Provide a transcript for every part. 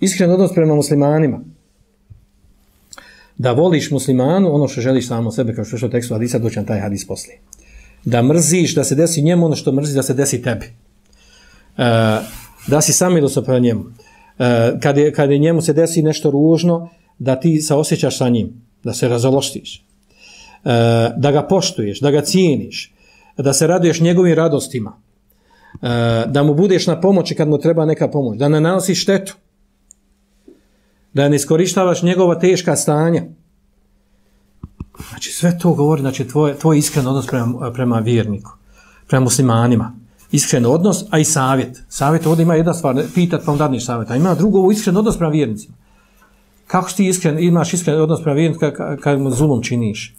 Iskren odnos prema muslimanima. Da voliš muslimanu ono što želiš samo sebe, kao što je što tekstu hadisa, doćan taj hadis poslije. Da mrziš, da se desi njemu ono što mrzi, da se desi tebi. Uh, da si samilosan prema njemu. Uh, kad, je, kad je njemu se desi nešto ružno, da ti se osjećaš sa njim, da se razološtiš. Uh, da ga poštuješ, da ga cijeniš, da se raduješ njegovim radostima, uh, da mu budeš na pomoći kad mu treba neka pomoć, da ne nanosiš štetu, da ne iskorištavaš njegova teška stanja. Znači sve to govori, znači tvoj, tvoj iskren odnos prema, prema vjerniku, prema muslimanima. Iskren odnos, a i savjet. Savjet ovdje ima jedna stvar, pitat pa on dadniš savjet, a ima drugo iskren odnos prema vjernicima. Kako ti iskren, imaš iskren odnos prema vjerniku kad, kad mu zulom činiš?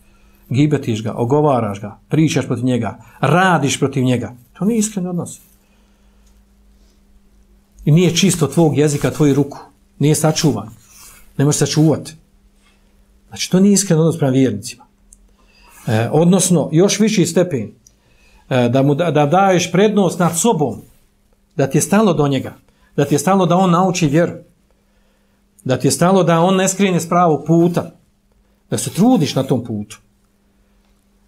Gibetiš ga, ogovaraš ga, pričaš protiv njega, radiš protiv njega. To nije iskren odnos. I nije čisto tvog jezika, tvoju ruku. Nije sačuvan. Ne može sačuvati. Znači, to nije iskren odnos prema vjernicima. E, odnosno, još viši stepen, e, da mu da, da daješ prednost nad sobom, da ti je stalo do njega, da ti je stalo da on nauči vjeru, da ti je stalo da on ne skrine s pravog puta, da se trudiš na tom putu.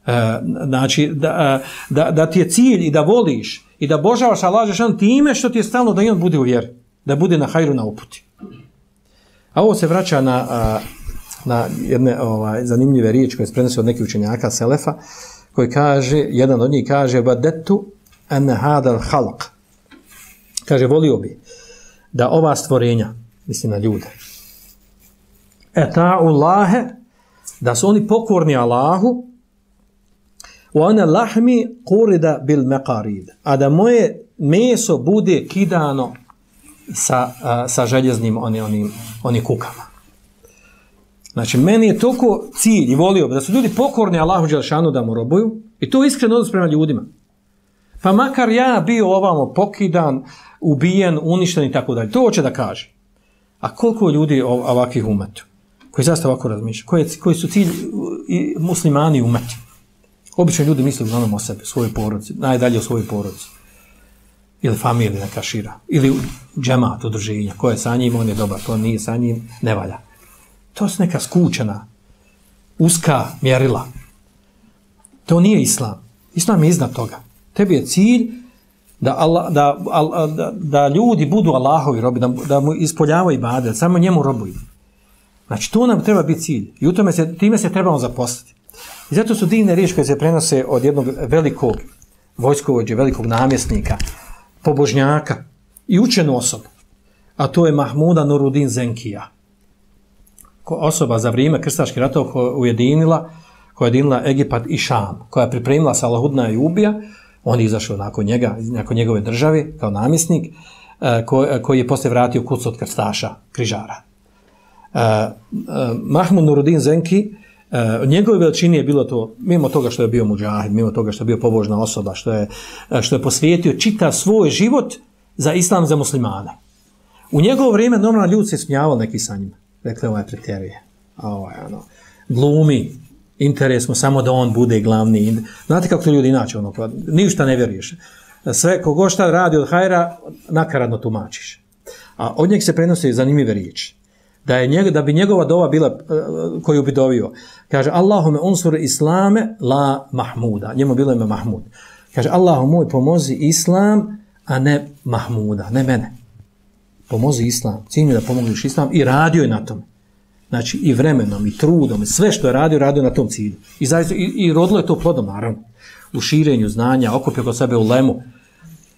E, znači, da, e, da, da ti je cilj i da voliš i da božavaš, a lažeš on time što ti je stalo da i on bude u vjeri, da bude na hajru na uputi. A ovo se vraća na, na jedne ovaj, zanimljive riječi koje se prenose od nekih učenjaka Selefa, koji kaže, jedan od njih kaže, badetu en hadal halq. Kaže, volio bi da ova stvorenja, mislim na ljude, eta'u lahe, da su oni pokorni Allahu, wa ana lahmi qurida bil maqarid a da moje meso bude kidano sa, a, sa željeznim oni, oni, oni kukama. Znači, meni je toliko cilj i volio da su ljudi pokorni Allahu Đelšanu da mu robuju i to iskreno odnos prema ljudima. Pa makar ja bio ovamo pokidan, ubijen, uništen i tako dalje. To hoće da kaže. A koliko ljudi ovakvih umetu? Koji zaista ovako razmišljaju? Koji, koji su cilj i muslimani umeti? Obično ljudi misle uglavnom o sebi, svojoj porodici, najdalje o svojoj porodici. Ili familija neka šira. Ili džemat udruženja. Ko je sa njim, on je dobar. Ko nije sa njim, ne valja. To je neka skučena, uska mjerila. To nije islam. Islam je iznad toga. Tebi je cilj da, Allah, da, da, da ljudi budu Allahovi robi, da, da mu ispoljavaju bade, da samo njemu robuju. Znači, to nam treba biti cilj. I u tome se, time se trebamo zaposliti. I zato su divne riječi koje se prenose od jednog velikog vojskovođe, velikog namjesnika, pobožnjaka i učenu osobu. A to je Mahmuda Nurudin Zenkija. Ko osoba za vrijeme krstaških ratova koja ujedinila, koja je ujedinila Egipat i Šam, koja je pripremila Salahudna i Ubija, on je izašao nakon njega, nakon njegove države, kao namjesnik, e, e, koji je poslije vratio kuc od krstaša, križara. E, Mahmud Nurudin Zenki, E, uh, njegove veličini je bilo to, mimo toga što je bio muđahid, mimo toga što je bio pobožna osoba, što je, e, što je posvijetio čita svoj život za islam, za muslimane. U njegovo vrijeme normalno ljudi se smijavali neki sa njima. Rekli, ovaj pretjeruje. Ovaj, ono, glumi, interes mu samo da on bude glavni. Znate kako to ljudi inače, ono, pa ništa ne vjeruješ. Sve, kogo šta radi od hajra, nakaradno tumačiš. A od njeg se prenosi zanimljive riječi da je njega, da bi njegova dova bila e, koju bi dovio. Kaže Allahume unsur islame la mahmuda. Njemu bilo ime Mahmud. Kaže Allahu moj pomozi islam, a ne Mahmuda, ne mene. Pomozi islam. Cilj da pomogliš islam i radio je na tom. Znači i vremenom i trudom i sve što je radio, radio na tom cilju. I, zaista, i, i rodilo je to plodom, naravno. U širenju znanja, okupio kod sebe u lemu,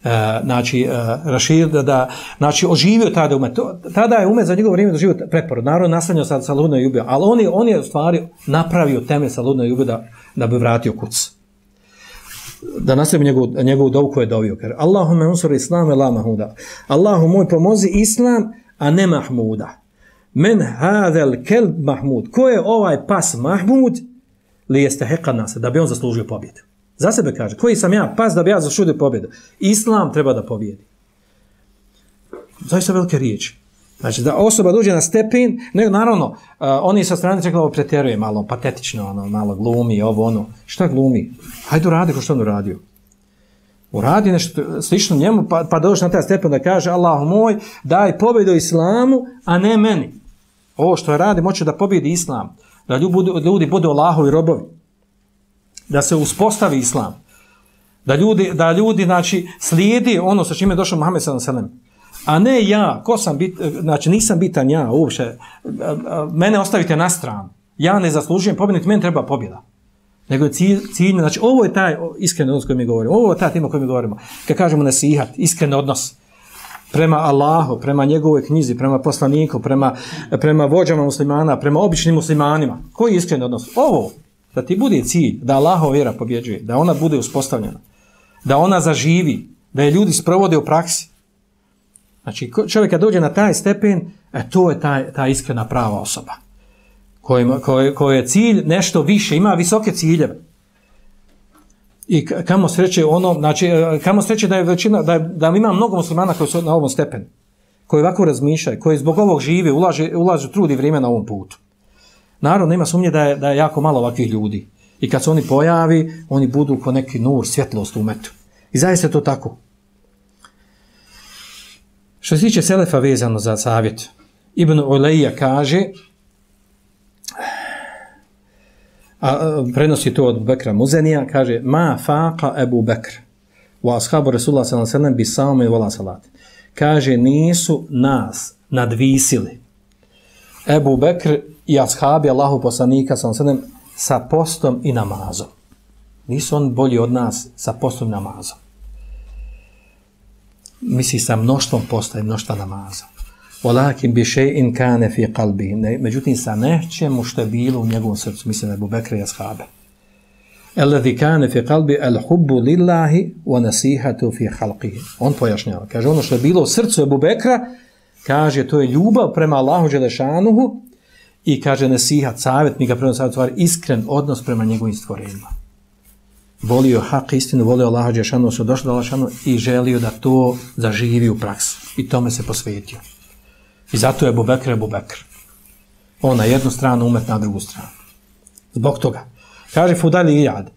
E, znači, e, rašir, da, da, znači, oživio tada umet. Tada je umet za njegov vrijeme doživio preporod. Narod nastanio sa, sa ludnom i ubio. Ali on je, on je u stvari napravio teme sa ludnoj i da, da bi vratio kuc. Da nastavim njegovu, njegovu dovu koju je dovio. Kaže, Allahume unsur islame la mahmuda. Allahu moj pomozi islam, a ne mahmuda. Men hadel kelb mahmud. Ko je ovaj pas mahmud? Li jeste heka nas, da bi on zaslužio pobjedu. Za sebe kaže, koji sam ja, pas da bi ja zašudio pobjedu. Islam treba da pobjedi. Zaista velike riječi. Znači, da osoba dođe na stepen, ne, naravno, uh, oni sa strane čekali ovo pretjeruje malo, patetično, ono, malo glumi, ovo, ono. Šta glumi? Hajde uradi ko što on uradio. uradi nešto slično njemu, pa, pa dođe na taj stepen da kaže Allah moj, daj pobjedu islamu, a ne meni. Ovo što radi, moće da pobjedi islam. Da ljudi budu, ljudi budu Allahovi robovi. Da se uspostavi islam. Da ljudi, da ljudi znači, slijedi ono sa čime je došao Muhammed s.a.v. A ne ja, ko sam bit, znači nisam bitan ja uopće, e, e, mene ostavite na stranu. Ja ne zaslužujem pobjednik, meni treba pobjeda. Nego je cilj, cilj, znači ovo je taj iskreni odnos koji mi govorimo, ovo je ta tema koju mi govorimo. Kad kažemo nasihat, iskren odnos prema Allahu, prema njegovoj knjizi, prema poslaniku, prema, prema vođama muslimana, prema običnim muslimanima. Koji je iskren odnos? Ovo, da ti bude cilj, da Allahova vjera pobjeđuje, da ona bude uspostavljena, da ona zaživi, da je ljudi sprovode u praksi. Znači, čovjek kad dođe na taj stepen, e, to je taj, ta iskrena prava osoba kojima, koje, je cilj nešto više, ima visoke ciljeve. I kamo sreće ono, znači, e, kamo sreće da je većina, da, je, da ima mnogo muslimana koji su na ovom stepenu, koji ovako razmišljaju, koji zbog ovog žive, ulaže, ulaže trud i vrijeme na ovom putu. Naravno, nema sumnje da je, da je jako malo ovakvih ljudi. I kad se oni pojavi, oni budu ko neki nur, svjetlost u metu. I zaista je to tako. Što se tiče Selefa vezano za savjet, Ibn Uleija kaže, a prenosi to od Bekra Muzenija, kaže, ma faqa Ebu Bekr, wa ashabu Resulullah sallam sallam bi same vola salat. Kaže, nisu nas nadvisili Ebu Bekr i ashabi Allahu poslanika sa sedem sa postom i namazom. Nisu on bolji od nas sa postom i namazom. Misli sa mnoštvom posta i mnoštva namaza. Walakin bi shay'in kana fi qalbi. Međutim sa nečemu što je bilo u njegovom srcu, mislim da Bekra i ashabe. Alladhi kana fi qalbi al-hubbu lillahi wa nasihatu fi khalqihi. On pojašnjava, kaže ono što je bilo u srcu Abu Bekra, kaže to je ljubav prema Allahu Đelešanuhu i kaže nesihat, savjet, mi ga prema savjet stvari, iskren odnos prema njegovim stvorenjima. Volio hak istinu, volio Allahu Đelešanuhu, su došli do Allahu i želio da to zaživi u praksi. I tome se posvetio. I zato je Bubekr je Bubekr. On na jednu stranu, umet na drugu stranu. Zbog toga. Kaže Fudali Iyad,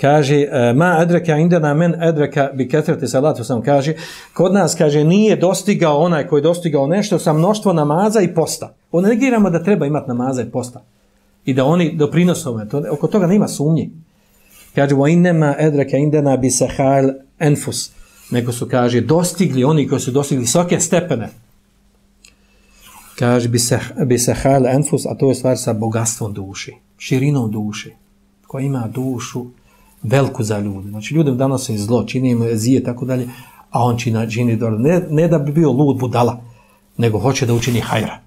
kaže, e, ma adraka indana men adraka bi ketrati salatu sam, kaže, kod nas, kaže, nije dostigao onaj koji je dostigao nešto sa mnoštvo namaza i posta. On negiramo da treba imati namaza i posta. I da oni doprinose. To, oko toga nema sumnji. Kaže, wa innema edreka indana bi sahal enfus. Nego su, kaže, dostigli oni koji su dostigli visoke stepene kaže bi se, bi sahal enfus, a to je stvar sa bogatstvom duši, širinom duši, koja ima dušu veliku za ljude. Znači, ljude danas se zlo, čini im zije, tako dalje, a on čini, čini dobro. Ne, ne da bi bio lud budala, nego hoće da učini hajra.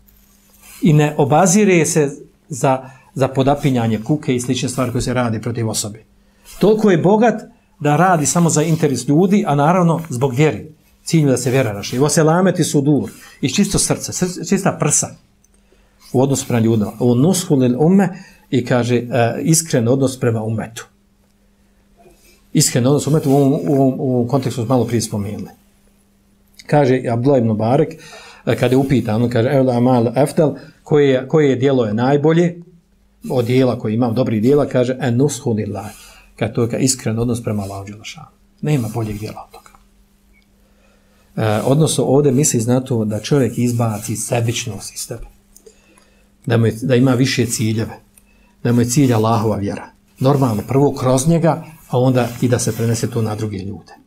I ne obazire se za, za podapinjanje kuke i slične stvari koje se radi protiv osobe. Toliko je bogat da radi samo za interes ljudi, a naravno zbog vjeri Cilj da se vjera raši. Ovo se lameti su dur. I čisto srce, čista prsa u odnosu prema ljudima. U nushulil ume i kaže uh, iskren odnos prema umetu. Iskren odnos umetu u ovom, u ovom, u ovom kontekstu malo prije spomenuli. Kaže Abdullah ibn Barek, e, kada je upitan, on kaže, Eula Amal Eftel, koje, koje je dijelo je najbolje, od dijela koje imam, dobri dijela, kaže, en nushulil kada to je iskren odnos prema Allah Đelešanu. Nema boljeg dijela od toga. E, odnosno ovdje misli znato da čovjek izbaci sebičnost iz tebe. Da, mu je, da ima više ciljeve. Da mu je cilj Allahova vjera. Normalno, prvo kroz njega, a onda i da se prenese to na druge ljude.